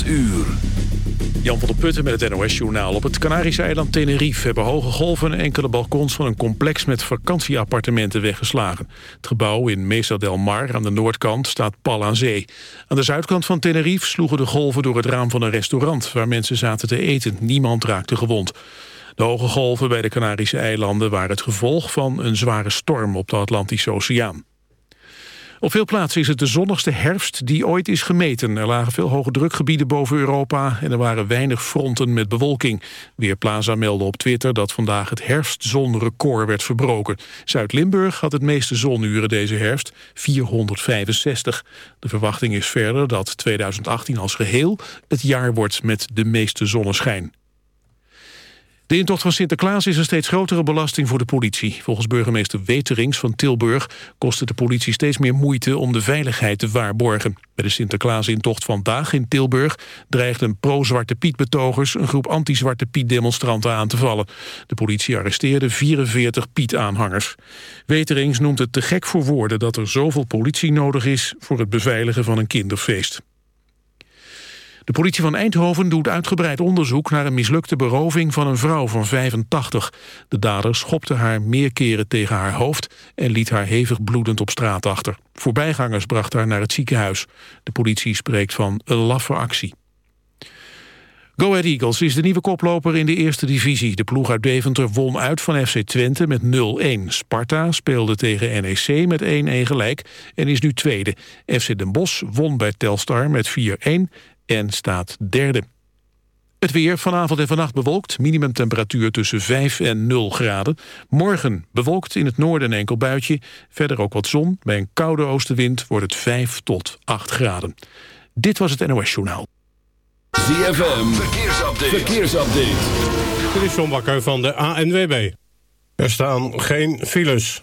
8 uur. Jan van der Putten met het NOS-journaal. Op het Canarische eiland Tenerife hebben hoge golven... enkele balkons van een complex met vakantieappartementen weggeslagen. Het gebouw in Mesa del Mar aan de noordkant staat pal aan zee. Aan de zuidkant van Tenerife sloegen de golven door het raam van een restaurant... waar mensen zaten te eten. Niemand raakte gewond. De hoge golven bij de Canarische eilanden waren het gevolg van een zware storm op de Atlantische Oceaan. Op veel plaatsen is het de zonnigste herfst die ooit is gemeten. Er lagen veel hoge drukgebieden boven Europa en er waren weinig fronten met bewolking. Weerplaza meldde op Twitter dat vandaag het herfstzonrecord werd verbroken. Zuid-Limburg had het meeste zonuren deze herfst, 465. De verwachting is verder dat 2018 als geheel het jaar wordt met de meeste zonneschijn. De intocht van Sinterklaas is een steeds grotere belasting voor de politie. Volgens burgemeester Weterings van Tilburg kost het de politie steeds meer moeite om de veiligheid te waarborgen. Bij de Sinterklaas-intocht vandaag in Tilburg dreigden pro-Zwarte Piet-betogers een groep anti-Zwarte Piet-demonstranten aan te vallen. De politie arresteerde 44 Piet-aanhangers. Weterings noemt het te gek voor woorden dat er zoveel politie nodig is voor het beveiligen van een kinderfeest. De politie van Eindhoven doet uitgebreid onderzoek naar een mislukte beroving van een vrouw van 85. De dader schopte haar meer keren tegen haar hoofd en liet haar hevig bloedend op straat achter. Voorbijgangers brachten haar naar het ziekenhuis. De politie spreekt van een laffe actie. Go Ahead Eagles is de nieuwe koploper in de eerste divisie. De ploeg uit Deventer won uit van FC Twente met 0-1. Sparta speelde tegen NEC met 1-1 gelijk en is nu tweede. FC Den Bosch won bij Telstar met 4-1 en staat derde. Het weer vanavond en vannacht bewolkt. Minimumtemperatuur tussen 5 en 0 graden. Morgen bewolkt in het noorden een enkel buitje. Verder ook wat zon. Bij een koude oostenwind wordt het 5 tot 8 graden. Dit was het NOS Journaal. ZFM, verkeersupdate. verkeersupdate. Dit is John Bakker van de ANWB. Er staan geen files.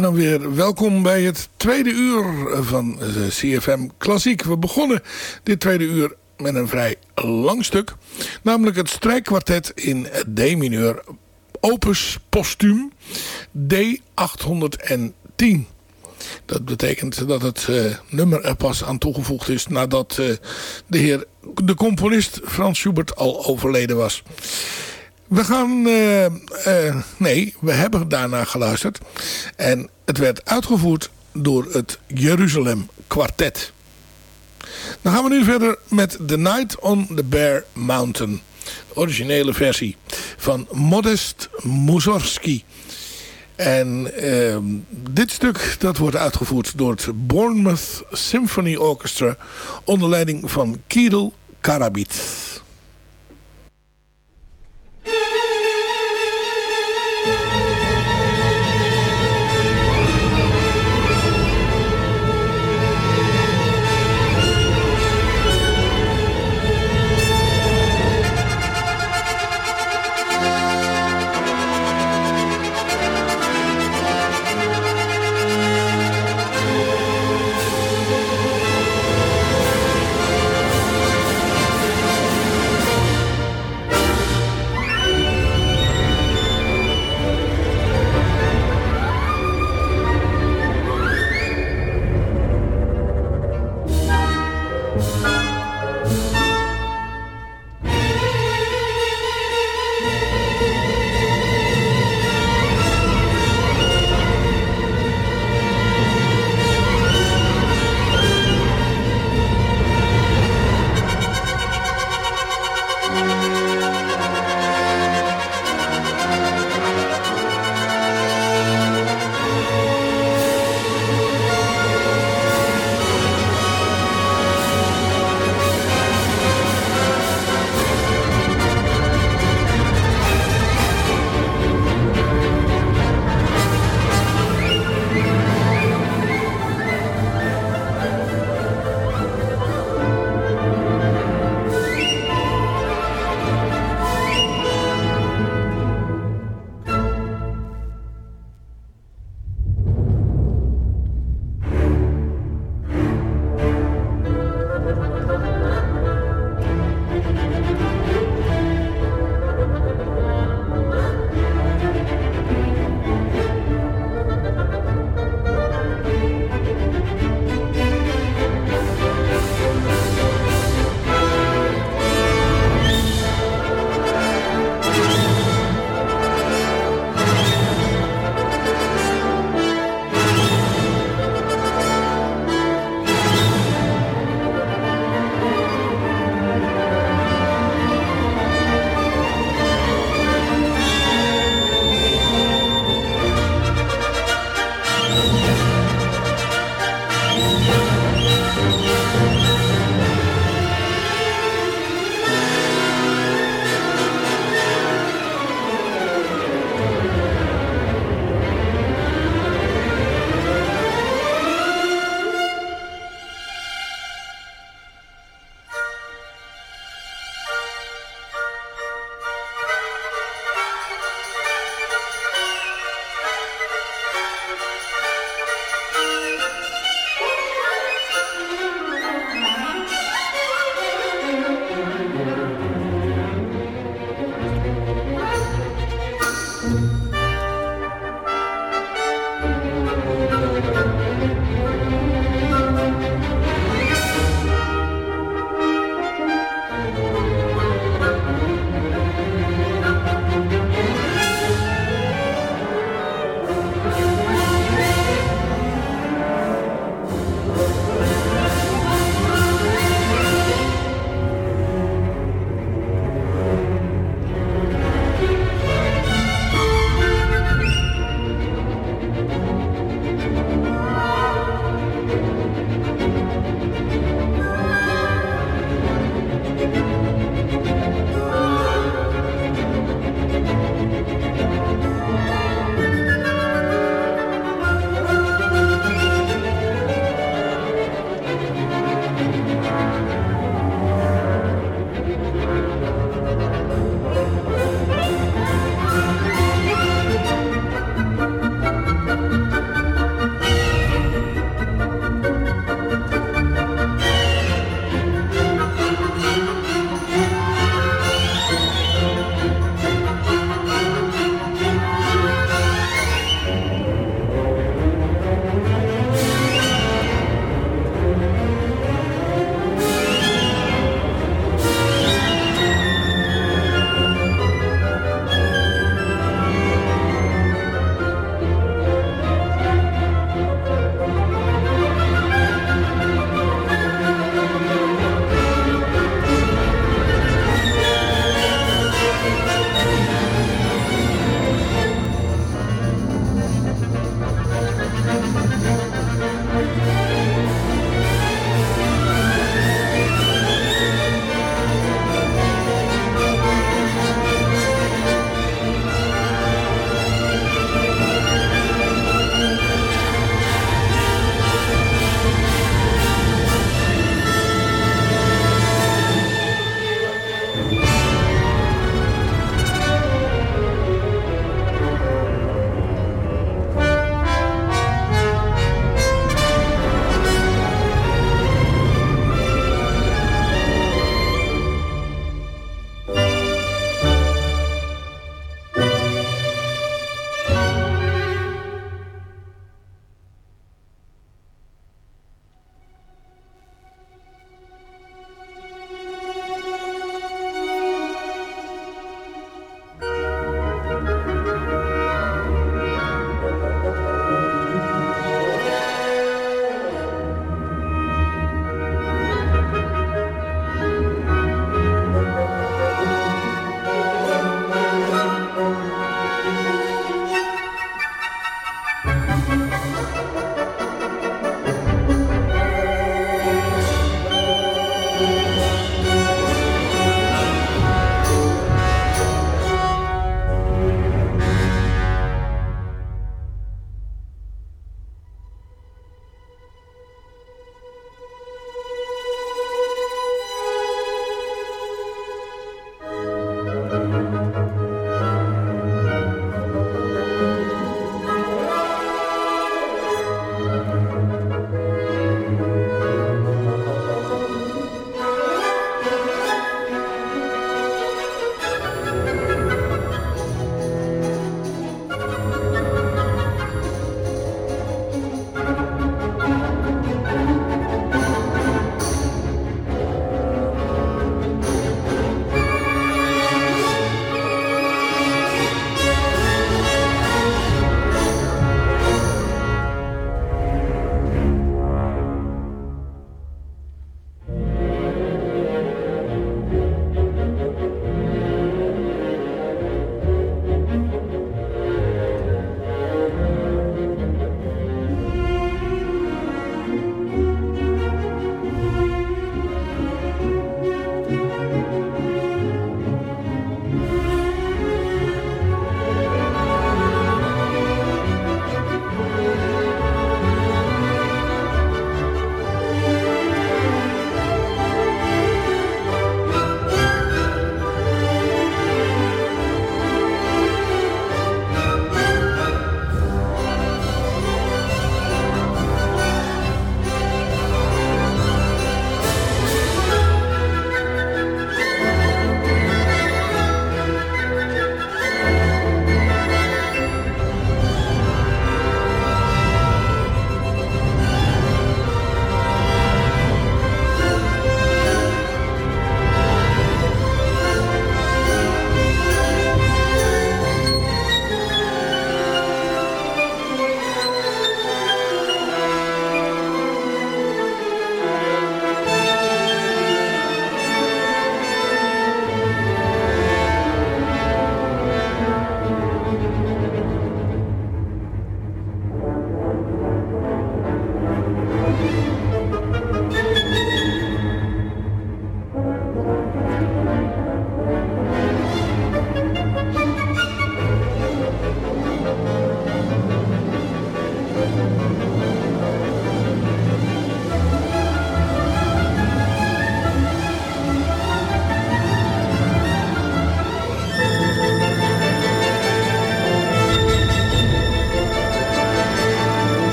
En dan weer welkom bij het tweede uur van CFM Klassiek. We begonnen dit tweede uur met een vrij lang stuk. Namelijk het strijkkwartet in D-mineur opus postuum D810. Dat betekent dat het uh, nummer er pas aan toegevoegd is nadat uh, de heer, de componist Frans Schubert al overleden was. We gaan... Uh, uh, nee, we hebben daarna geluisterd. En het werd uitgevoerd door het Jeruzalem Quartet. Dan gaan we nu verder met The Night on the Bear Mountain. De originele versie van Modest Mussorgsky. En uh, dit stuk dat wordt uitgevoerd door het Bournemouth Symphony Orchestra... onder leiding van Kirill Karabit.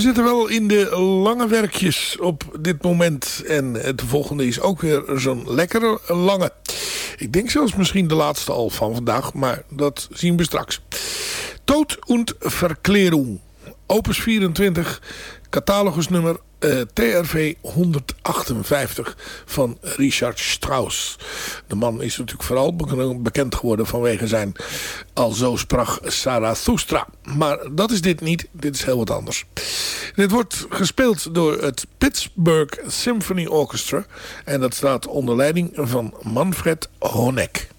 We zitten wel in de lange werkjes op dit moment. En de volgende is ook weer zo'n lekkere lange. Ik denk zelfs misschien de laatste al van vandaag, maar dat zien we straks. Tod und Verklärung. Opus 24, catalogusnummer uh, TRV 158 van Richard Strauss. De man is natuurlijk vooral bekend geworden vanwege zijn Al zo sprak Zarathustra. Maar dat is dit niet, dit is heel wat anders. Dit wordt gespeeld door het Pittsburgh Symphony Orchestra. En dat staat onder leiding van Manfred Honeck.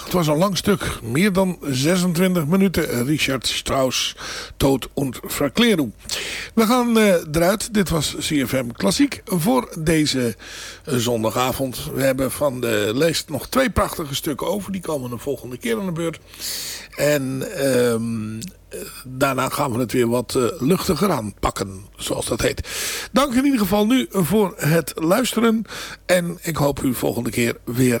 Het was een lang stuk. Meer dan 26 minuten. Richard Strauss, Tood und Verklärung. We gaan uh, eruit. Dit was CFM Klassiek voor deze uh, zondagavond. We hebben van de lijst nog twee prachtige stukken over. Die komen de volgende keer aan de beurt. En um, daarna gaan we het weer wat luchtiger aanpakken, zoals dat heet. Dank in ieder geval nu voor het luisteren. En ik hoop u volgende keer weer